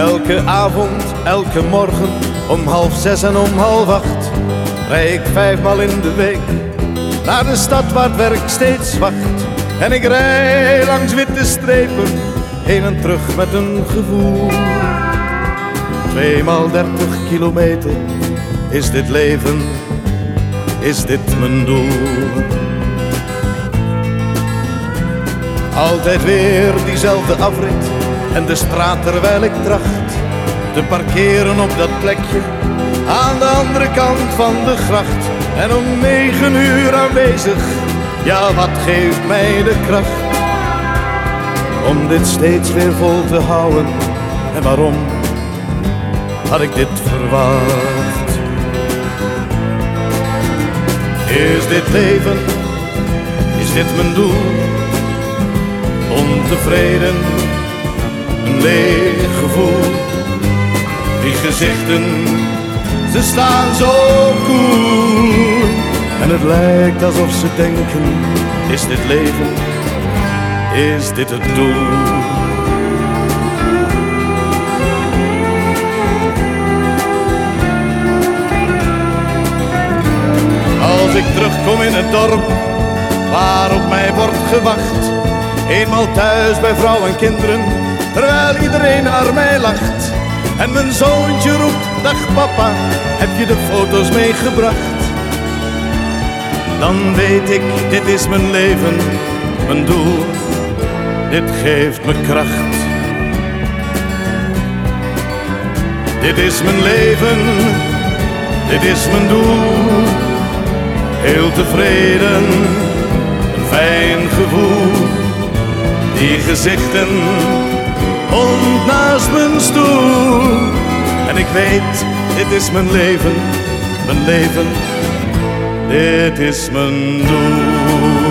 Elke avond, elke morgen, om half zes en om half acht, rij ik vijfmaal in de week naar de stad waar het werk steeds wacht. En ik rij langs witte strepen, heen en terug met een gevoel. Tweemaal dertig kilometer is dit leven, is dit mijn doel. Altijd weer diezelfde afrit en de straat terwijl ik tracht te parkeren op dat plekje aan de andere kant van de gracht. En om negen uur aanwezig, ja wat geeft mij de kracht om dit steeds weer vol te houden en waarom had ik dit verwacht? Is dit leven, is dit mijn doel? Ontevreden, leeg gevoel. Die gezichten, ze staan zo koel. En het lijkt alsof ze denken, is dit leven, is dit het doel? Als ik terugkom in het dorp waar op mij wordt gewacht. Eenmaal thuis bij vrouw en kinderen, terwijl iedereen naar mij lacht. En mijn zoontje roept, dag papa, heb je de foto's meegebracht? Dan weet ik, dit is mijn leven, mijn doel, dit geeft me kracht. Dit is mijn leven, dit is mijn doel heel tevreden, een fijn gevoel. Die gezichten hond naast mijn stoel. En ik weet, dit is mijn leven, mijn leven, dit is mijn doel.